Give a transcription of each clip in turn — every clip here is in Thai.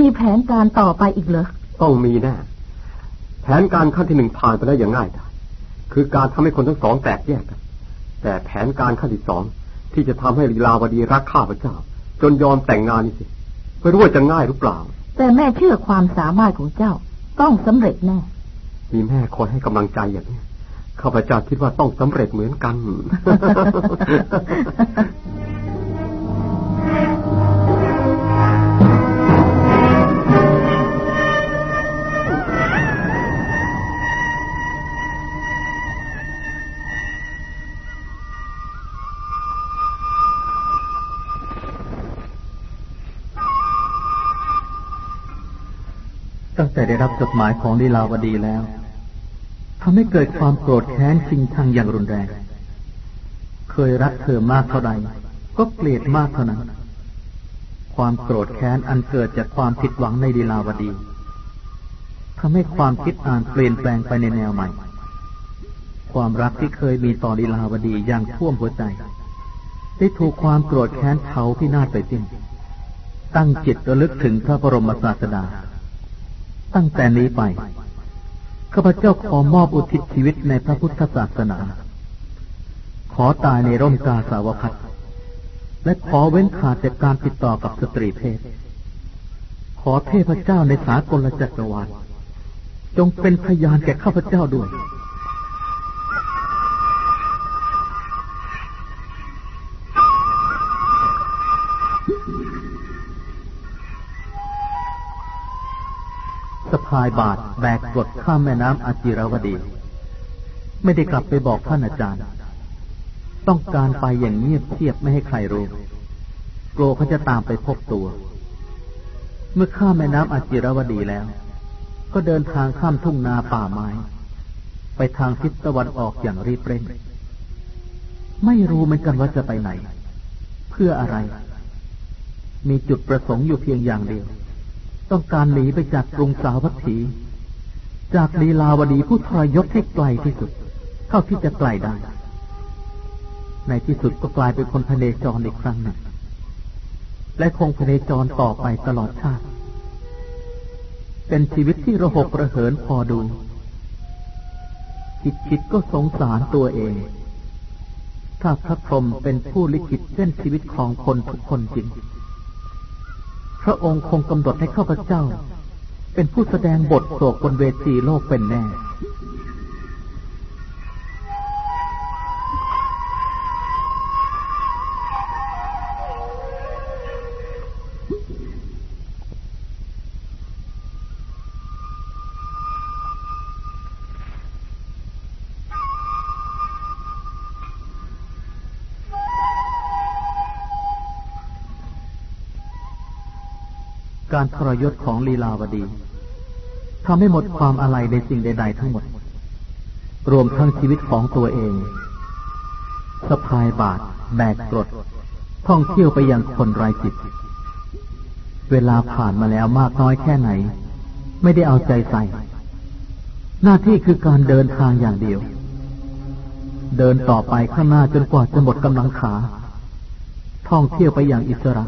มีแผนการต่อไปอีกเหรอ ต้องมีแน่ แผนการขั้นที่หนึ่งผ่านไปแล้วอย่างง่ายดายคือการทำให้คนทั้งสองแตกแยกกัน แต่แผนการขั้นที่สองที่จะทำให้ลีลาวดีรักข้าพเจ้า จนยอมแต่งงานนี่สิไม่รู้ว่าจะง่ายหรือเปล่า แต่แม่เชื่อความสามารถของเจ้า ต้องสำเร็จแน่ มีแม่คอยให้กำลังใจอย่างนี้ข้าพเจ้าคิดว่าต้องสำเร็จเหมือนกัน ได้รับจดหมายของลีลาวดีแล้วทำให้เกิดความโกรธแค้นชิงชังอย่างรุนแรง เคยรักเธอมากเท่าใดก็เกลียดมากเท่านั้น ความโกรธแค้นอันเกิดจากความผิดหวังในลีลาวดีทำให้ความคิดอ่านเปลี่ยนแปลงไปในแนวใหม่ ความรักที่เคยมีต่อลีลาวดีอย่างท่วมหัวใจ ได้ถูกความโกรธแค้นเผาพินาศไปสิ้นตั้งจิตระลึกถึงพระบรมศาสดา ตั้งแต่นี้ไปข้าพเจ้าขอมอบอุทิศชีวิตในพระพุทธศาสนา ขอตายในร่มกาสาวพัดและขอเว้นขาดจากการติดต่อกับสตรีเพศ ขอเทพเจ้าในสากลจักรวาลจงเป็นพยานแก่ข้าพเจ้าด้วย พายบาทแบกกดข้ามแม่น้ำอาจิรวดี ไม่ได้กลับไปบอกท่านอาจารย์ ต้องการไปอย่างเงียบเชียบไม่ให้ใครรู้ กลัวเขาจะตามไปพบตัว เมื่อข้ามแม่น้ำอาจิรวดีแล้ว ก็เดินทางข้ามทุ่งนาป่าไม้ ไปทางทิศตะวันออกอย่างรีบเร่ง ไม่รู้เหมือนกันว่าจะไปไหน เพื่ออะไร มีจุดประสงค์อยู่เพียงอย่างเดียว ต้องการหนีไปจากกรุงสาวัตถี จากลีลาวดีผู้ทรยศให้ไกลที่สุด เท่าที่จะไกลได้ ในที่สุดก็กลายเป็นคนพเนจรอีกครั้งหนึ่ง และคงพเนจรต่อไปตลอดชาติ เป็นชีวิตที่ระหกระเหินพอดู คิดคิดก็สงสารตัวเอง ถ้าพระพรหมเป็นผู้ลิขิตเส้นชีวิตของคนทุกคนจริง พระองค์คงกำหนดให้ข้าพเจ้า เป็นผู้แสดงบทโศกบนเวทีโลกเป็นแน่ การทรยศของลีลาวดีทำให้หมดความอะไรในสิ่งใด ๆ ทั้งหมด รวมทั้งชีวิตของตัวเองสะพายบาทแบกกรด ท่องเที่ยวไปยังคนไร้จิต เวลาผ่านมาแล้วมากน้อยแค่ไหน ไม่ได้เอาใจใส่ หน้าที่คือการเดินทางอย่างเดียว เดินต่อไปข้างหน้าจนกว่าจะหมดกำลังขา ท่องเที่ยวไปอย่างอิสระ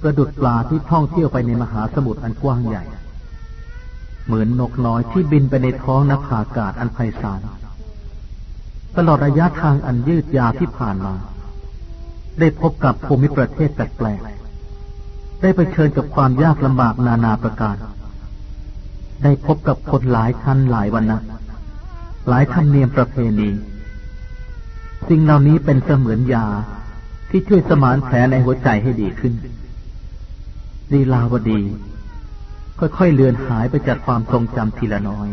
ประดุดปลาที่ท่องเที่ยวไปในมหาสมุทรอันกว้างใหญ่ เหมือนนกน้อยที่บินไปในท้องนภาอากาศอันไพศาลตลอดระยะทางอันยืดยาวที่ผ่านมา ได้พบกับภูมิประเทศแปลกๆได้ไปเชิญกับความยากลำบากนานาประการ ได้พบกับคนหลายชั้นหลายวันนะหลายธรรมเนียมประเพณี สิ่งเหล่านี้เป็นเสมือนยาที่ช่วยสมานแผลในหัวใจให้ดีขึ้น ลีลาวดี ค่อยๆเลือนหายไปจากความทรงจำทีละน้อย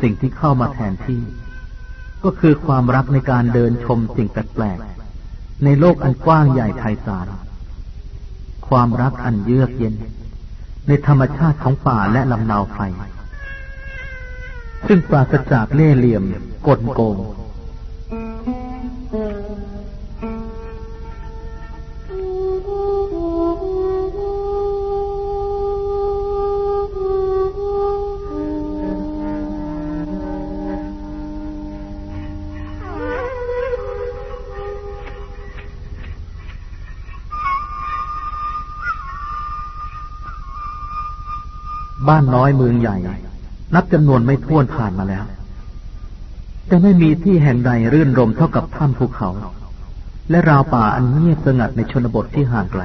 สิ่งที่เข้ามาแทนที่ ก็คือความรักในการเดินชมสิ่งแปลกๆในโลกอันกว้างใหญ่ไพศาลความรักอันเยือกเย็น ในธรรมชาติของป่าและลำนาวไฟซึ่งปราศจากเล่ห์เหลี่ยม กลโกง บ้านน้อยเมืองใหญ่ นับจำนวนไม่ท้วนผ่านมาแล้ว แต่ไม่มีที่แห่งใดรื่นรมเท่ากับถ้ำภูเขา และราวป่าอันเงียบสงัดในชนบทที่ห่างไกล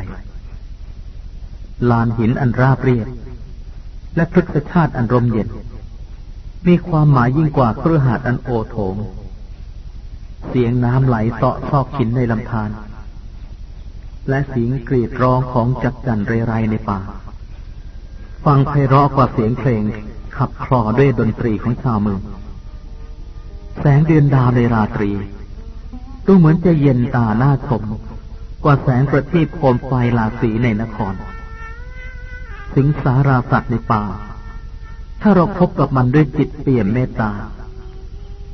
ลานหินอันราบเรียบ และพฤกษชาติอันร่มเย็น มีความหมายยิ่งกว่าเครือหาดอันโอโถง เสียงน้ำไหลเสาะซอกหินในลำธารและเสียงกรีดร้องของจักจั่นเรไรในป่า ฟังไพเราะกว่าเสียงเพลง ขับคลอด้วยดนตรีของชาวเมืองแสงเดือนดาวในราตรีดูเหมือนจะเย็นตาหน้าชม กว่าแสงประทีปโคมไฟลาสีในนครสิงสาราสัตว์ในป่า ถ้าเราพบกับมันด้วยจิตเปี่ยมเมตตา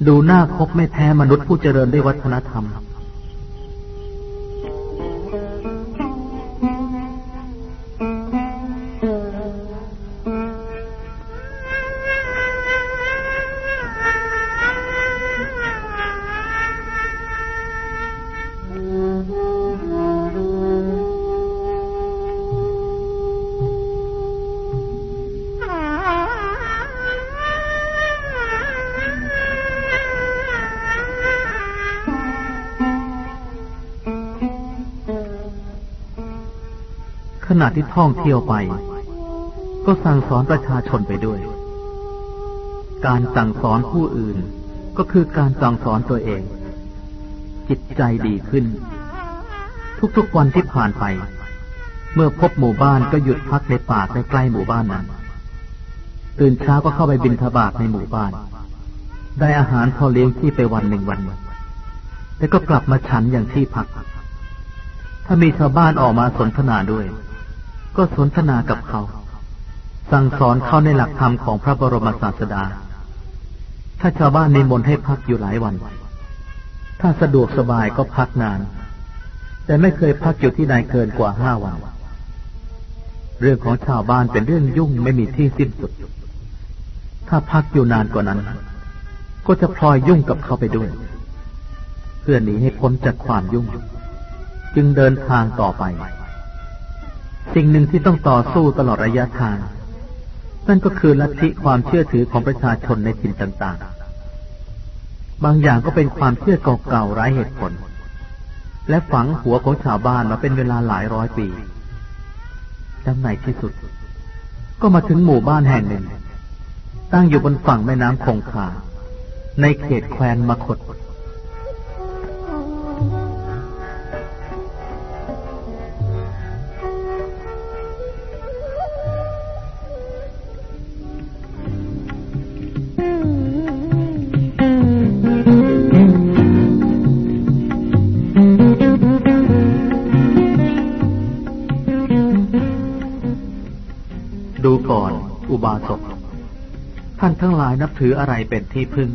ดูหน้าคบไม่แพ้มนุษย์ผู้เจริญด้วยวัฒนธรรม ณะที่ท่องเที่ยวไป ก็สั่งสอนประชาชนไปด้วย การสั่งสอนผู้อื่น ก็คือการสั่งสอนตัวเอง จิตใจดีขึ้น ทุกๆวันที่ผ่านไป เมื่อพบหมู่บ้านก็หยุดพักในป่าใกล้ๆหมู่บ้านนั้นตื่นเช้าก็เข้าไปบินทบาทในหมู่บ้าน ได้อาหารพอเลี้ยงที่ไปวันหนึ่งวันแล้วก็กลับมาฉันอย่างที่พัก ถ้ามีชาวบ้านออกมาสนทนาด้วย ก็สนทนากับเขา สั่งสอนเขาในหลักธรรมของพระบรมศาสดา ถ้าชาวบ้านนิมนต์ให้พักอยู่หลายวัน ถ้าสะดวกสบายก็พักนาน แต่ไม่เคยพักอยู่ที่ใดเกินกว่าห้าวัน เรื่องของชาวบ้านเป็นเรื่องยุ่งไม่มีที่สิ้นสุด ถ้าพักอยู่นานกว่านั้น ก็จะพลอยยุ่งกับเขาไปด้วย เพื่อหนีให้พ้นจากความยุ่ง จึงเดินทางต่อไป สิ่งหนึ่งที่ต้องต่อสู้ตลอดระยะทาง นั่นก็คือลัทธิความเชื่อถือของประชาชนในถิ่นต่างๆ บางอย่างก็เป็นความเชื่อเก่าๆไร้เหตุผล และฝังหัวของชาวบ้านมาเป็นเวลาหลายร้อยปีจำไหนที่สุด ก็มาถึงหมู่บ้านแห่งหนึ่ง ตั้งอยู่บนฝั่งแม่น้ำคงคาในเขตแคว้นมคตานทั้งหลายนับถืออะไรเป็นที่พึ่ง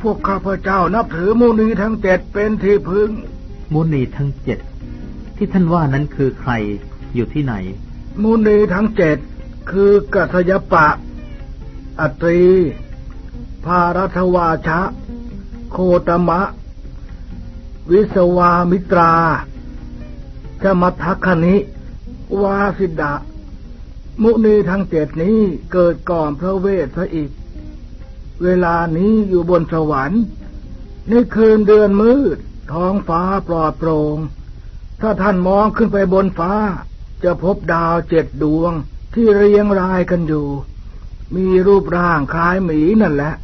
พวกข้าพเจ้านับถือมุนีทั้งเจ็ดเป็นที่พึ่งมุนีทั้งเจ็ดที่ท่านว่านั้นคือใครอยู่ที่ไหนมุนีทั้งเจ็ดคือกัสยปะ อตรี ภารัทวาชะ โคตมะ วิสวามิตราชมัทคณิ วาสิดามุนีทั้งเจ็ดนี้เกิดก่อนพระเวทพระอิฐ เวลานี้อยู่บนสวรรค์ในคืนเดือนมืด ท้องฟ้าปลอดโปรง่งถ้าท่านมองขึ้นไปบนฟ้า จะพบดาวเจ็ดดวงที่เรียงรายกันอยู่ มีรูปร่างคล้ายหมีนั่นแหละ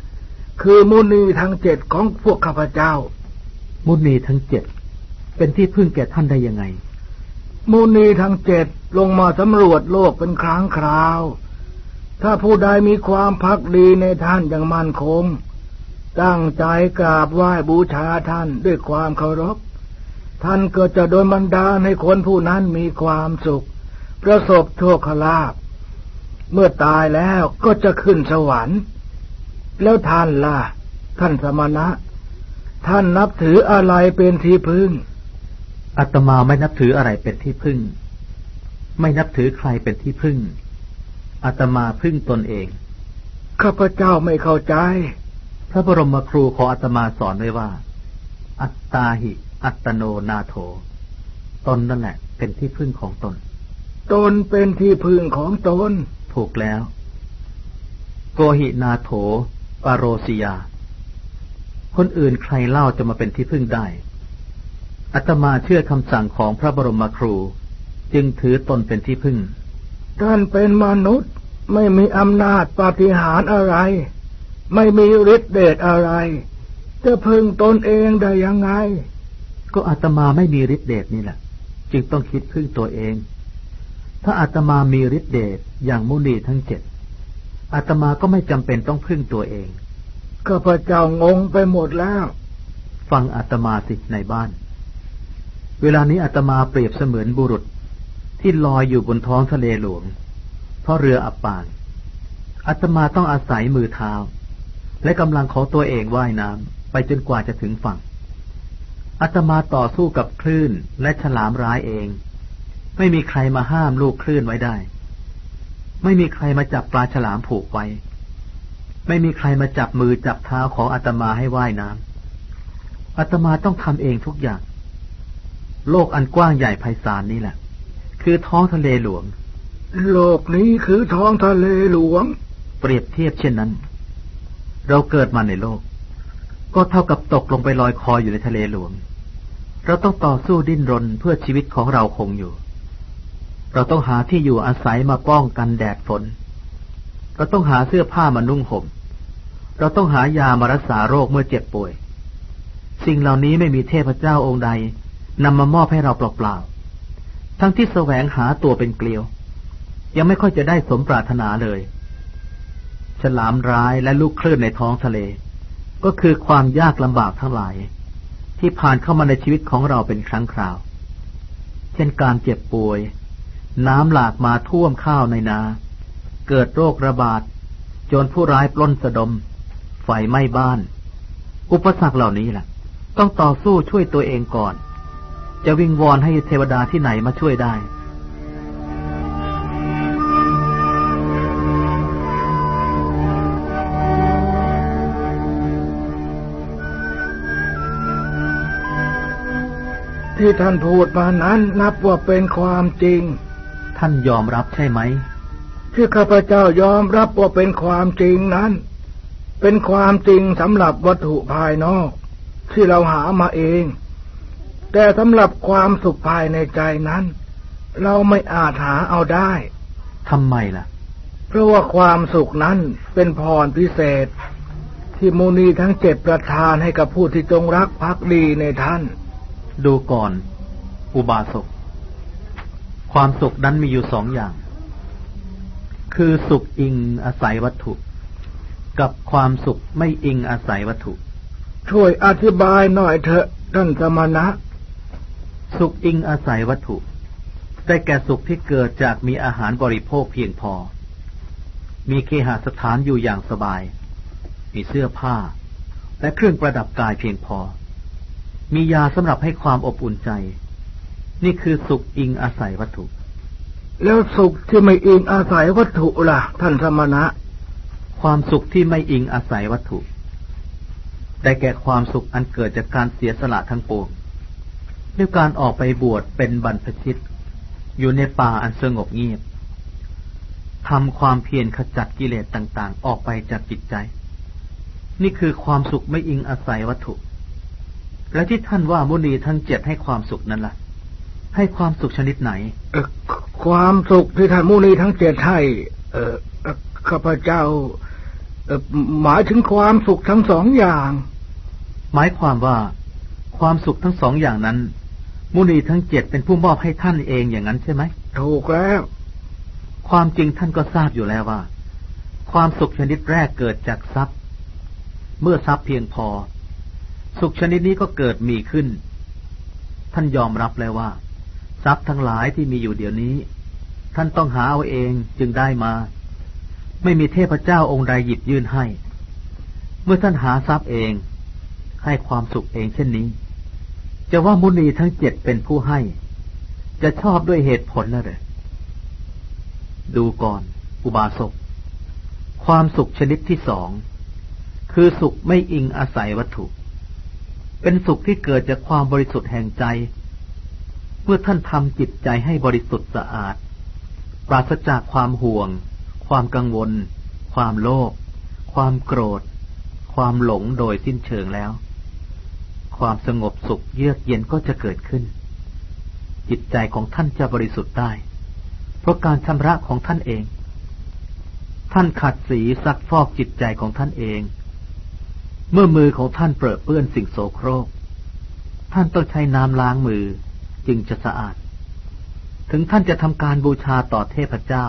คือมุนีทั้งเจ็ดของพวกข้าพเจ้า มุนีทั้งเจ็ดเป็นที่พึ่งแก่ท่านได้ยังไง มุนีทั้งเจ็ดลงมาสำรวจโลกเป็นครั้งคราว ถ้าผู้ใดมีความพักดีในท่านอย่างมั่นคง ตั้งใจกราบไหว้บูชาท่านด้วยความเคารพ ท่านก็จะโดนบันดาลให้คนผู้นั้นมีความสุข ประสบโชคลาภเมื่อตายแล้วก็จะขึ้นสวรรค์ แล้วท่านล่ะ ท่านสมณะ ท่านนับถืออะไรเป็นที่พึ่งอาตมาไม่นับถืออะไรเป็นที่พึ่ง ไม่นับถือใครเป็นที่พึ่ง อาตมาพึ่งตนเอง ข้าพเจ้าไม่เข้าใจ พระบรมครูของอาตมาสอนไว้ว่า อัตตาหิ อัตโนนาโถ ตนนั่นแหละ เป็นที่พึ่งของตน ตนเป็นที่พึ่งของตน ถูกแล้ว โกหินาโถ ปารโรสิยา คนอื่นใครเล่าจะมาเป็นที่พึ่งได้อัตมาเชื่อคำสั่งของพระบรมครู จึงถือตนเป็นที่พึ่ง ท่านเป็นมนุษย์ไม่มีอำนาจปาฏิหาริย์อะไร ไม่มีฤทธิเดชอะไร จะพึ่งตนเองได้ยังไง ก็อาตมาไม่มีฤทธิเดชนี่แหละ จึงต้องคิดพึ่งตัวเอง ถ้าอาตมามีฤทธิเดชอย่างมุนีทั้งเจ็ดอาตมาก็ไม่จำเป็นต้องพึ่งตัวเองข้าพเจ้างงไปหมดแล้ว ฟังอาตมาสิในบ้าน เวลานี้อาตมาเปรียบเสมือนบุรุษ ที่ลอยอยู่บนท้องทะเลหลวง เพราะเรืออับปางอาตมาต้องอาศัยมือเท้า และกำลังของตัวเองว่ายน้ำไปจนกว่าจะถึงฝั่งอาตมาต่อสู้กับคลื่นและฉลามร้ายเอง ไม่มีใครมาห้ามลูกคลื่นไว้ได้ ไม่มีใครมาจับปลาฉลามผูกไว้ ไม่มีใครมาจับมือจับเท้าของอาตมาให้ว่ายน้ำอาตมาต้องทำเองทุกอย่าง โลกอันกว้างใหญ่ไพศาลนี่แหละ คือท้องทะเลหลวง โลกนี้คือท้องทะเลหลวง เปรียบเทียบเช่นนั้น เราเกิดมาในโลก ก็เท่ากับตกลงไปลอยคออยู่ในทะเลหลวง เราต้องต่อสู้ดิ้นรนเพื่อชีวิตของเราคงอยู่ เราต้องหาที่อยู่อาศัยมาป้องกันแดดฝน เราต้องหาเสื้อผ้ามานุ่งห่ม เราต้องหายามารักษาโรคเมื่อเจ็บป่วย สิ่งเหล่านี้ไม่มีเทพเจ้าองค์ใดนำมามอบให้เราเปล่าๆ ทั้งที่แสวงหาตัวเป็นเกลียว ยังไม่ค่อยจะได้สมปรารถนาเลย ฉลามร้ายและลูกคลื่นในท้องทะเล ก็คือความยากลำบากทั้งหลาย ที่ผ่านเข้ามาในชีวิตของเราเป็นครั้งคราว เช่นการเจ็บป่วย น้ำหลากมาท่วมข้าวในนา เกิดโรคระบาดจนผู้ร้ายปล้นสะดม ไฟไหม้บ้าน อุปสรรคเหล่านี้แหละต้องต่อสู้ช่วยตัวเองก่อน จะวิงวอนให้เทวดาที่ไหนมาช่วยได้ ที่ท่านพูดมานั้นนับว่าเป็นความจริง ท่านยอมรับใช่ไหม ที่ข้าพเจ้ายอมรับว่าเป็นความจริงนั้น เป็นความจริงสำหรับวัตถุภายนอก ที่เราหามาเอง แต่สำหรับความสุขภายในใจนั้น เราไม่อาจหาเอาได้ทำไมล่ะ เพราะว่าความสุขนั้นเป็นพรพิเศษ ที่มูนีทั้งเจ็ดประทานให้กับผู้ที่จงรักภักดีในท่าน ดูก่อน อุบาสกความสุขนั้นมีอยู่สองอย่าง คือสุขอิงอาศัยวัตถุ กับความสุขไม่อิงอาศัยวัตถุ ช่วยอธิบายหน่อยเถอะท่านสมณะ สุขอิงอาศัยวัตถุ ได้แก่สุขที่เกิดจากมีอาหารบริโภคเพียงพอ มีเคหสถานอยู่อย่างสบาย มีเสื้อผ้า และเครื่องประดับกายเพียงพอ มียาสำหรับให้ความอบอุ่นใจ นี่คือสุขอิงอาศัยวัตถุ แล้วสุขที่ไม่อิงอาศัยวัตถุล่ะ ท่านสมณะ ความสุขที่ไม่อิงอาศัยวัตถุได้แก่ความสุขอันเกิดจากการเสียสละทั้งปวง ด้วยการออกไปบวชเป็นบรรพชิต อยู่ในป่าอันสงบเงียบทำความเพียรขจัดกิเลสต่าง ๆ ออกไปจากจิตใจ นี่คือความสุขไม่อิงอาศัยวัตถุ และที่ท่านว่ามุนีทั้งเจ็ดให้ความสุขนั้นละ่ะ ให้ความสุขชนิดไหน เอความสุขที่ท่านมุนีทั้งเจ็ดให้เออข้าพเจ้าเออหมายถึงความสุขทั้งสองอย่าง หมายความว่าความสุขทั้งสองอย่างนั้น มุนีทั้งเจ็ดเป็นผู้มอบให้ท่านเองอย่างนั้นใช่ไหมถูกแล้ว ความจริงท่านก็ทราบอยู่แล้วว่า ความสุขชนิดแรกเกิดจากทรัพย์ เมื่อทรัพย์เพียงพอ สุขชนิดนี้ก็เกิดมีขึ้น ท่านยอมรับแล้วว่า ทรัพย์ทั้งหลายที่มีอยู่เดี๋ยวนี้ ท่านต้องหาเอาเองจึงได้มา ไม่มีเทพเจ้าองค์ใดหยิบยื่นให้ เมื่อท่านหาทรัพย์เอง ให้ความสุขเองเช่นนี้ จะว่ามุนีทั้งเจ็ดเป็นผู้ให้ จะชอบด้วยเหตุผลแล้วเลยดูก่อน อุบาสก ความสุขชนิดที่สอง คือสุขไม่อิงอาศัยวัตถุ เป็นสุขที่เกิดจากความบริสุทธิ์แห่งใจ เมื่อท่านทำจิตใจให้บริสุทธิ์สะอาด ปราศจากความห่วง ความกังวล ความโลภความโกรธ ความหลงโดยสิ้นเชิงแล้ว ความสงบสุขเยือกเย็นก็จะเกิดขึ้น จิตใจของท่านจะบริสุทธิ์ได้ เพราะการชำระของท่านเอง ท่านขัดสีซักฟอกจิตใจของท่านเอง เมื่อมือของท่านเปรอะเปื้อนสิ่งโสโครก ท่านต้องใช้น้ำล้างมือจึงจะสะอาด ถึงท่านจะทำการบูชาต่อเทพเจ้า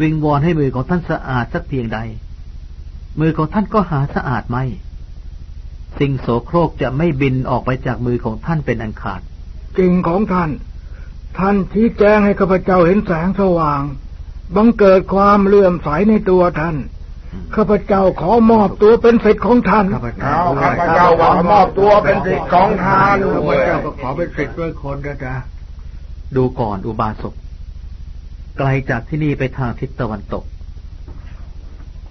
วิงวอนให้มือของท่านสะอาดสักเพียงใด มือของท่านก็หาสะอาดไม่ สิ่งโสโครกจะไม่บินออกไปจากมือของท่านเป็นอันขาดจริงของท่าน ท่านชี้แจงให้ข้าพเจ้าเห็นแสงสว่าง บังเกิดความเลื่อมใสในตัวท่านข้าพเจ้าขอมอบตัวเป็นศิษย์ของท่านเอาข้าพเจ้าขอมอบตัวเป็นศิษย์ของท่านข้าพด้วยเจ้าก็ขอเป็นศิษย์ด้วยคนนะจ๊ะดูก่อนอุบาสกไกลจากที่นี่ไปทางทิศตะวันตก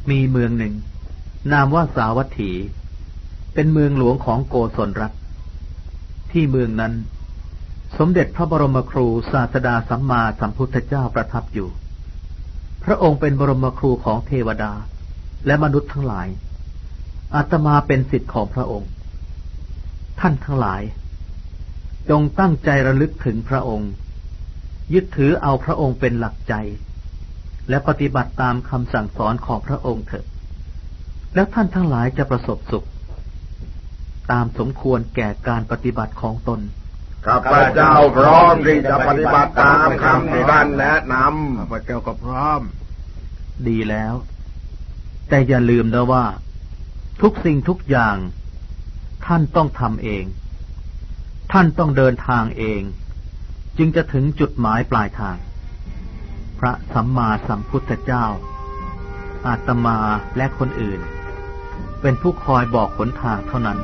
มีเมืองหนึ่ง นามว่าสาวัตถี เป็นเมืองหลวงของโกศลรัฐ ที่เมืองนั้น สมเด็จพระบรมครูศาสดาสัมมาสัมพุทธเจ้าประทับอยู่ พระองค์เป็นบรมครูของเทวดาและมนุษย์ทั้งหลาย อาตมาเป็นสิทธิ์ของพระองค์ ท่านทั้งหลาย จงตั้งใจระลึกถึงพระองค์ ยึดถือเอาพระองค์เป็นหลักใจ และปฏิบัติตามคำสั่งสอนของพระองค์เถิดแล้วท่านทั้งหลายจะประสบสุข ตามสมควรแก่การปฏิบัติของตน ข้าพเจ้าพร้อมที่จะปฏิบัติตามคำที่ท่านแนะนข้าพเจ้าก็พร้อม ดีแล้ว แต่อย่าลืมนะว่า ทุกสิ่งทุกอย่าง ท่านต้องทำเอง ท่านต้องเดินทางเอง จึงจะถึงจุดหมายปลายทาง พระสัมมาสัมพุทธเจ้า อาตมาและคนอื่น เป็นผู้คอยบอกหนทางเท่านั้น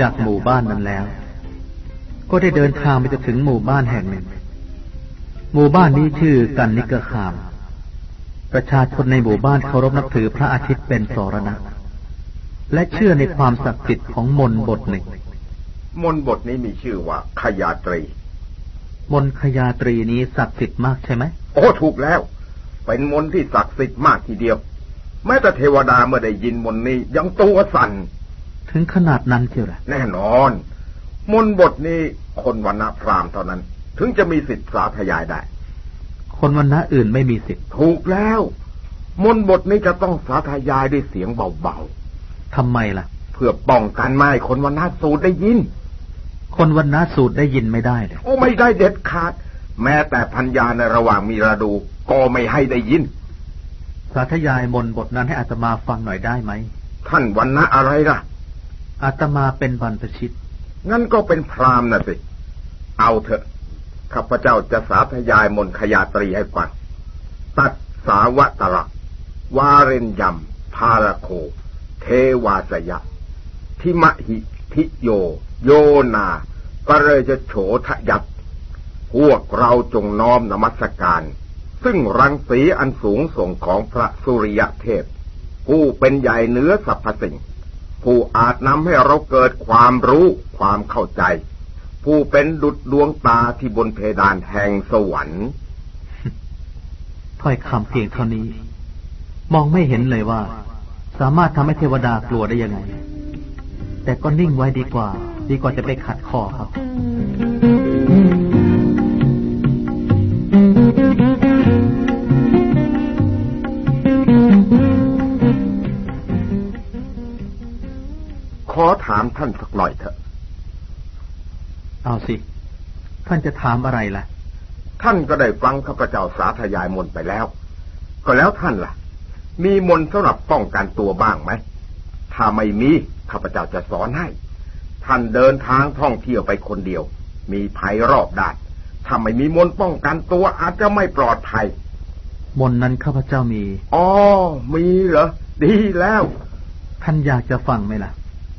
จากหมู่บ้านนั้นแล้ว ก็ได้เดินทางไปจนถึงหมู่บ้านแห่งหนึ่ง หมู่บ้านนี้ชื่อกันนิกคาม ประชาชนในหมู่บ้านเคารพนับถือพระอาทิตย์เป็นสรณะ และเชื่อในความศักดิ์สิทธิ์ของมนต์บทหนึ่งำมนต์บทนี้มีชื่อว่าขยาตรี มนต์ขยาตรีนี้ศักดิ์สิทธิ์มากใช่ไหม โอ้ถูกแล้ว เป็นมนต์ที่ศักดิ์สิทธิ์มากทีเดียว แม้แต่เทวดาเมื่อได้ยินมนต์นี้ยังตัวสั่น ถึงขนาดนั้นเชียวเหรอแน่นอน มนต์บทนี้คนวันณะพราหมณ์เท่านั้น ถึงจะมีสิทธิ์สาธยายได้ คนวันณะอื่นไม่มีสิทธิ์ถูกแล้ว มนต์บทนี้จะต้องสาธยายด้วยเสียงเบาทำไมล่ะๆเพื่อป้องกันไม่ให้คนวันณะสูดได้ยิน คนวันณะสูตรได้ยินไม่ได้เลยโอ้ไม่ได้เด็ดขาด แม้แต่พัญญาในระหว่างมีระดู ก็ไม่ให้ได้ยินสาธยายมนต์บทนั้นให้อาตมาฟังหน่อยได้ไหม ท่านวันณะอะไรล่ะ อาตมาเป็นบรรพชิต งั้นก็เป็นพรามณ์นะสิ เอาเถอะ ข้าพเจ้าจะสาธยายมนขยาตรีให้ฟัง ตัดสาวตระ วาเรนยำพาราโค เทวาสยะ ทิมหิทิโย โยนาปะเรจะโฉทะยัตพวกเราจงน้อมนมัสการ ซึ่งรังสีอันสูงส่งของพระสุริยเทพ ผู้เป็นใหญ่เนื้อสรรพสิ่ง ผู้อาจนำให้เราเกิดความรู้ความเข้าใจ ผู้เป็นดุจดวงตาที่บนเพดานแห่งสวรรค์ถ้อยคำเพียงเท่านี้ มองไม่เห็นเลยว่า สามารถทำให้เทวดากลัวได้ยังไง แต่ก็นิ่งไว้ดีกว่า ดีกว่าจะไปขัดคอเขา ถามท่านสักหน่อยเถอะ เอาสิ ท่านจะถามอะไรล่ะ ท่านก็ได้ฟังข้าพเจ้าสาธยายมนต์ไปแล้ว ก็แล้วท่านล่ะ มีมนต์สำหรับป้องกันตัวบ้างไหม ถ้าไม่มีข้าพเจ้าจะสอนให้ ท่านเดินทางท่องเที่ยวไปคนเดียว มีภัยรอบด้านถ้าไม่มีมนต์ป้องกันตัวอาจจะไม่ปลอดภัย มนต์นั้นข้าพเจ้ามี อ๋อ มีเหรอ ดีแล้ว ท่านอยากจะฟังไหมล่ะ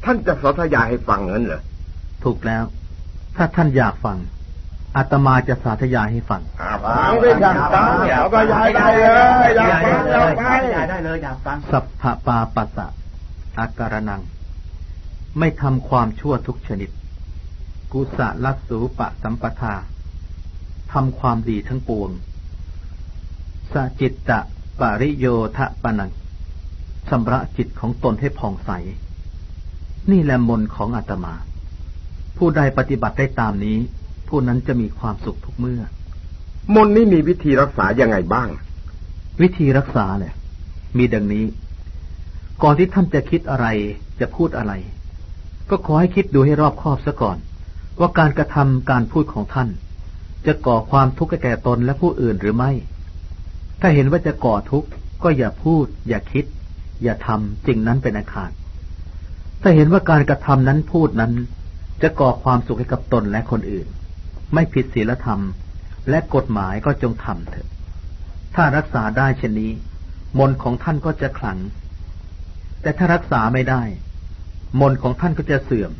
ท่านจะสาธยายให้ฟังเงินเหรอถูกแล้ว ถ้าท่านอยากฟังอาตมาจะสาธยายให้ฟังฟังด้วยกันฟังเนี่ยก็ยายได้เลยอยากฟังอยากฟังได้เลยอยากฟังสัพพปาปัสสะอาการนัง ไม่ทำความชั่วทุกชนิด กุสะลัสสูปะสัมปทาทำความดีทั้งปวงสจิตตะปริโยทะปนังชำระจิตของตนให้ผ่องใส นี่แหละมนต์ของอาตมา ผู้ใดปฏิบัติได้ตามนี้ ผู้นั้นจะมีความสุขทุกเมื่อ มนต์นี่มีวิธีรักษายังไงบ้าง วิธีรักษาเนี่ยมีดังนี้ ก่อนที่ท่านจะคิดอะไร จะพูดอะไร ก็ขอให้คิดดูให้รอบคอบซะก่อน ว่าการกระทำการพูดของท่าน จะก่อความทุกข์แก่ตนและผู้อื่นหรือไม่ ถ้าเห็นว่าจะก่อทุกข์ก็อย่าพูด อย่าคิด อย่าทำจริงนั้นเป็นอาคาร ถ้าเห็นว่าการกระทำนั้นพูดนั้น จะก่อความสุขให้กับตนและคนอื่น ไม่ผิดศีลธรรม และกฎหมายก็จงทำเถอะ ถ้ารักษาได้เช่นนี้ มนของท่านก็จะขลัง แต่ถ้ารักษาไม่ได้ มนของท่านก็จะเสื่อม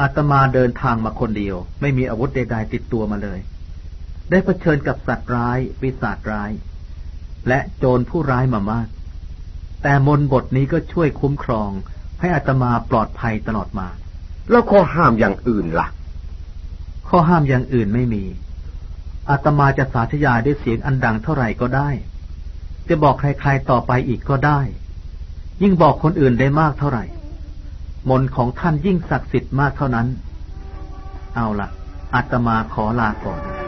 อาตมาเดินทางมาคนเดียว ไม่มีอาวุธใดๆติดตัวมาเลย ได้เผชิญกับสัตว์ร้ายปีศาจร้าย และโจรผู้ร้ายมามาก แต่มนบทนี้ก็ช่วยคุ้มครอง ให้อาตมาปลอดภัยตลอดมา แล้วข้อห้ามอย่างอื่นล่ะ ข้อห้ามอย่างอื่นไม่มีอาตมาจะสาธยายด้วยเสียงอันดังเท่าไหร่ก็ได้ จะบอกใครๆต่อไปอีกก็ได้ ยิ่งบอกคนอื่นได้มากเท่าไหร่ มนต์ของท่านยิ่งศักดิ์สิทธิ์มากเท่านั้น เอาละอาตมาขอลาก่อน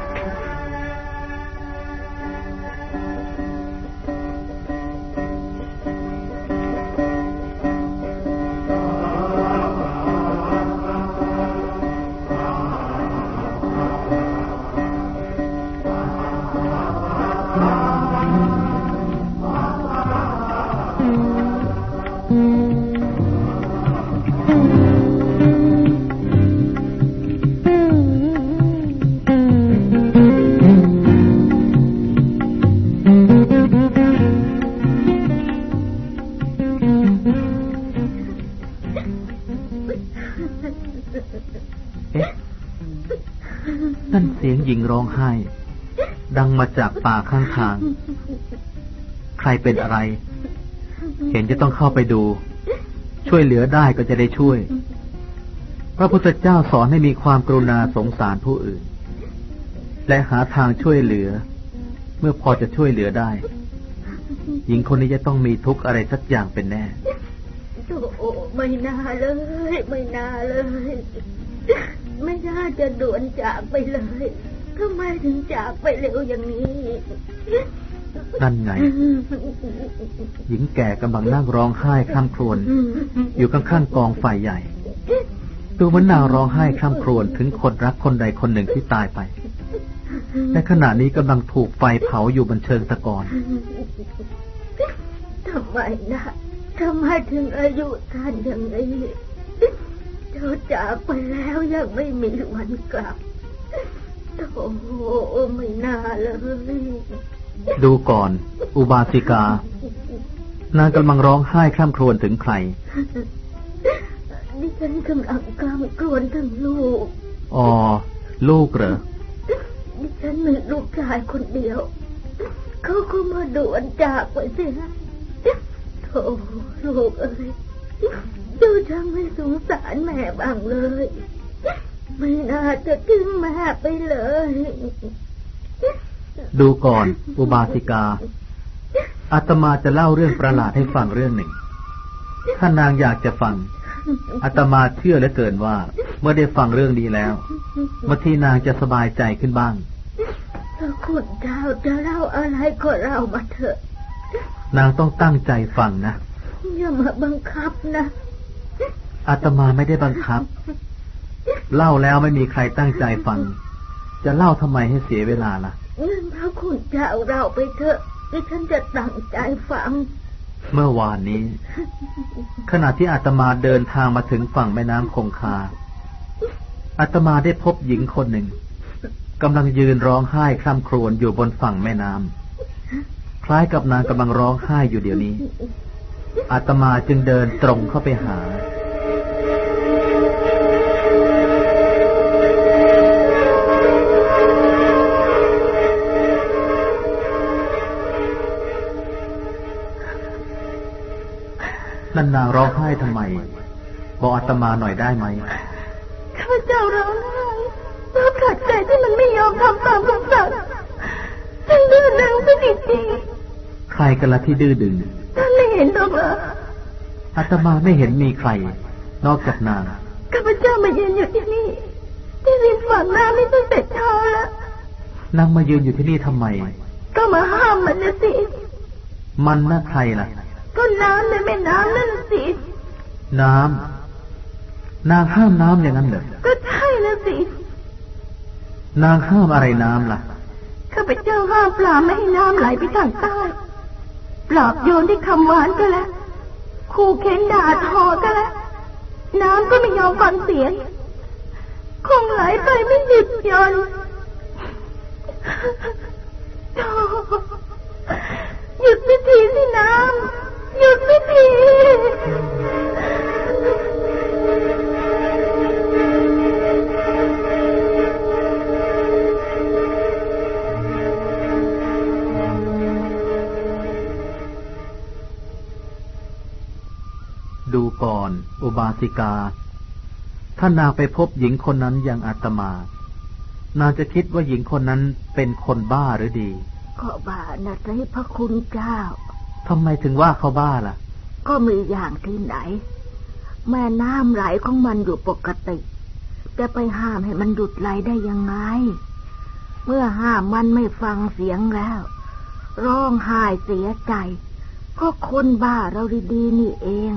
หญิงร้องไห้ ดังมาจากป่าข้างทาง ใครเป็นอะไร เห็นจะต้องเข้าไปดู ช่วยเหลือได้ก็จะได้ช่วย พระพุทธเจ้าสอนให้มีความกรุณาสงสารผู้อื่น และหาทางช่วยเหลือ เมื่อพอจะช่วยเหลือได้ หญิงคนนี้จะต้องมีทุกข์อะไรสักอย่างเป็นแน่โอไม่น่าเลย ไม่น่าเลย ไม่น่าจะด่วนจากไปเลย ทำไมถึงจากไปเร็วอย่างนี้ นั่นไง หญิงแก่กำลังนั่งร้องไห้คร่ำครวญอยู่ข้างๆกองไฟใหญ่ ดูเหมือนนางร้องไห้คร่ำครวญถึงคนรักคนใดคนหนึ่งที่ตายไปในขณะนี้กำลังถูกไฟเผาอยู่บนเชิงตะกอนทำไมนะทำไมถึงอายุสั้นอย่างนี้ เจ้าจากไปแล้วยังไม่มีวันกลับ โธ่ไม่น่าเลยดูก่อน อุบาสิกา นางกำลังร้องไห้คร่ำครวญถึงใคร ดิฉันกำลังกล้ามกรวนทั้งลูก อ๋อ ลูกเหรอ ดิฉันมีลูกชายคนเดียว เขาก็มาด่วนจากไปเสียโธ่ลูกเอ้ยดูช่างไม่สงสารแม่บ้างเลย ไม่น่าจะทิ้งแม่ไปเลย ดูก่อน อุบาสิกา อาตมาจะเล่าเรื่องประหลาดให้ฟังเรื่องหนึ่ง ถ้านางอยากจะฟัง อาตมาเชื่อเหลือเกินว่า เมื่อได้ฟังเรื่องนี้แล้วบางทีนางจะสบายใจขึ้นบ้างถ้าคุณเจ้าจะเล่าอะไรก็เล่ามาเถอะ นางต้องตั้งใจฟังนะ อย่ามาบังคับนะอาตมาไม่ได้บังคับ เล่าแล้วไม่มีใครตั้งใจฟัง จะเล่าทำไมให้เสียเวลาล่ะงั้นพระคุณเจ้าเราไปเถอะดิฉันจะตั้งใจฟัง เมื่อวานนี้ ขณะที่อาตมาเดินทางมาถึงฝั่งแม่น้ำคงคาอาตมาได้พบหญิงคนหนึ่งกำลังยืนร้องไห้คร่ำครวญอยู่บนฝั่งแม่น้ำคล้ายกับนางกำลังร้องไห้อยู่เดี๋ยวนี้อาตมาจึงเดินตรงเข้าไปหา นันนางร้องไห้ทำไม บอกอาตมาหน่อยได้ไหมข้าพเจ้าร้องไห้เพราะขัดใจที่มันไม่ยอมทำตามคำสั่งฉันดื้อดึงซะจริงใครกันละที่ดื้อดึงๆท่านไม่เห็นหรอกเหรออาตมาไม่เห็นมีใคร นอกจากนางข้าพเจ้ามายืนอยู่ที่นี่ ที่ริมฝั่งน้ำนี่ตั้งแต่เช้าแล้วนางมายืนอยู่ที่นี่ทำไม ก็มาห้ามมันนะสิ มันน่ะใครล่ะ ก็น้ำในแม่น้ำนั่นสิ น้ำ นางห้ามน้ำอย่างนั้นเหรอ ก็ใช่นะสิ นางห้ามอะไรน้ำล่ะ ข้าพเจ้าห้ามปลาไม่ให้น้ำไหลไปทางใต้ปลอบโยนที่คำหวานก็แล้วขู่เข็นด่าทอก็แล้ว น้ำก็ไม่ยอมฟังเสียง คงไหลไปไม่หยุดหย่อนโธ่หยุดไม่ทีสิน้ำ หยุดไม่ทีดูก่อน อุบาสิกา ถ้านางไปพบหญิงคนนั้นอย่างอาตมา นางจะคิดว่าหญิงคนนั้นเป็นคนบ้าหรือดี ก็บ้านะสิพระคุณเจ้า ทำไมถึงว่าเขาบ้าล่ะ ก็มีอย่างที่ไหน แม่น้ำไหลของมันอยู่ปกติ จะไปห้ามให้มันหยุดไหลได้ยังไง เมื่อห้ามมันไม่ฟังเสียงแล้ว ร้องไห้เสียใจ ก็คนบ้าเราดีๆนี่เอง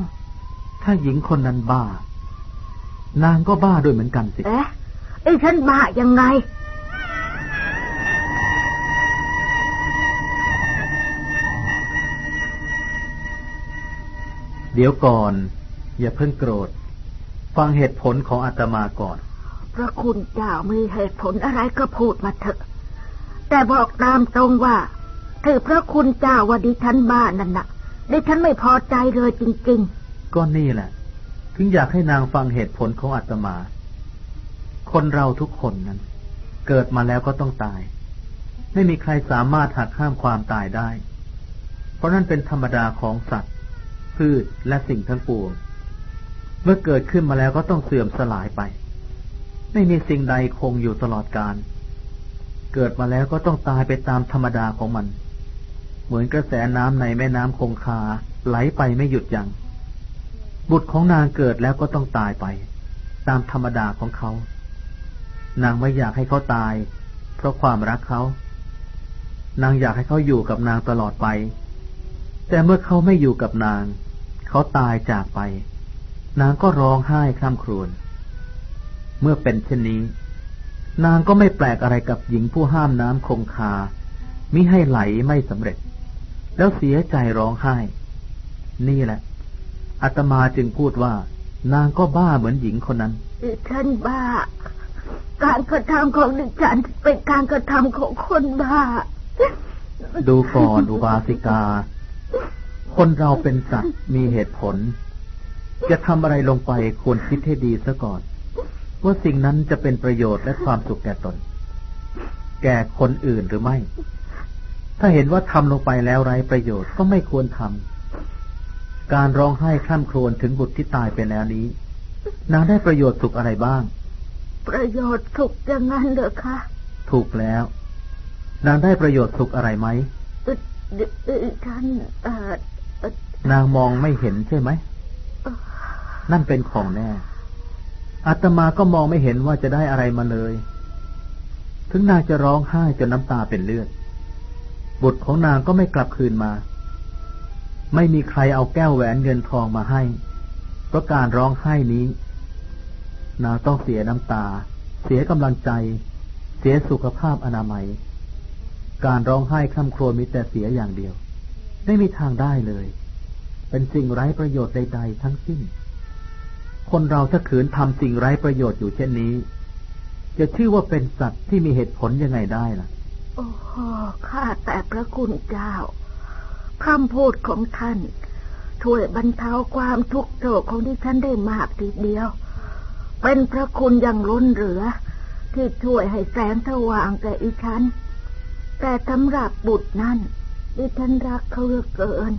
ถ้าหญิงคนนั้นบ้า นางก็บ้าด้วยเหมือนกันสิ เอ๊ะไอ้ฉันบ้ายังไง เดี๋ยวก่อน อย่าเพิ่งโกรธ ฟังเหตุผลของอาตมาก่อน พระคุณเจ้ามีเหตุผลอะไรก็พูดมาเถอะ แต่บอกตามตรงว่าถือพระคุณเจ้าว่าดิฉันบ้านั่นน่ะดิฉันไม่พอใจเลยจริงก็นี่แหละ ถึงอยากให้นางฟังเหตุผลของอาตมา คนเราทุกคนนั้น เกิดมาแล้วก็ต้องตาย ไม่มีใครสามารถหักห้ามความตายได้ เพราะนั่นเป็นธรรมดาของสัตว์ พืชและสิ่งทั้งปวง เมื่อเกิดขึ้นมาแล้วก็ต้องเสื่อมสลายไป ไม่มีสิ่งใดคงอยู่ตลอดกาลเกิดมาแล้วก็ต้องตายไปตามธรรมดาของมัน เหมือนกระแสน้ำในแม่น้ำคงคาไหลไปไม่หยุดยัง้งบุตรของนางเกิดแล้วก็ต้องตายไป ตามธรรมดาของเขา นางไม่อยากให้เขาตาย เพราะความรักเขา นางอยากให้เขาอยู่กับนางตลอดไป แต่เมื่อเขาไม่อยู่กับนาง เขาตายจากไป นางก็ร้องไห้คร่ำครวญเมื่อเป็นเช่นนี้ นางก็ไม่แปลกอะไรกับหญิงผู้ห้ามน้ำคงคา มิให้ไหลไม่สำเร็จ แล้วเสียใจร้องไห้ นี่แหละอาตมาจึงพูดว่า นางก็บ้าเหมือนหญิงคนนั้นๆดิฉันบ้า การกระทำของดิฉันเป็นการกระทำของคนบ้า ดูก่อนอุบาสิกา คนเราเป็นสัตว์มีเหตุผล จะทำอะไรลงไปควรคิดให้ดีซะก่อน ว่าสิ่งนั้นจะเป็นประโยชน์และความสุขแก่ตน แก่คนอื่นหรือไม่ ถ้าเห็นว่าทำลงไปแล้วไร้ประโยชน์ก็ไม่ควรทำการร้องไห้คร่ำครวญถึงบุตรที่ตายไปแล้วนี้ นางได้ประโยชน์สุขอะไรบ้าง ประโยชน์สุขอย่างนั้นเหรอคะถูกแล้ว นางได้ประโยชน์สุขอะไรไหมเอ่อดิดิฉันเอ่อเอ่อ นางมองไม่เห็นใช่ไหม นั่นเป็นของแน่อาตมาก็มองไม่เห็นว่าจะได้อะไรมาเลย ถึงนางจะร้องไห้จนน้ำตาเป็นเลือด บุตรของนางก็ไม่กลับคืนมา ไม่มีใครเอาแก้วแหวนเงินทองมาให้ เพราะการร้องไห้นี้ นางต้องเสียน้ำตา เสียกำลังใจ เสียสุขภาพอนามัย การร้องไห้คร่ำครวญมีแต่เสียอย่างเดียว ไม่มีทางได้เลย เป็นสิ่งไร้ประโยชน์ใดๆทั้งสิ้น คนเราถ้าขืนทำสิ่งไร้ประโยชน์อยู่เช่นนี้ จะชื่อว่าเป็นสัตว์ที่มีเหตุผลยังไงได้ล่ะ โอ้โหข้าแต่พระคุณเจ้าคำพูดของท่านช่วยบรรเทาความทุกข์โศกของที่ฉันได้มากทีเดียว เป็นพระคุณอย่างล้นเหลือ ที่ช่วยให้แสงสว่างแก่อีฉัน แต่สำหรับบุตรนั้นดิฉันรักเขาเหลือเกิน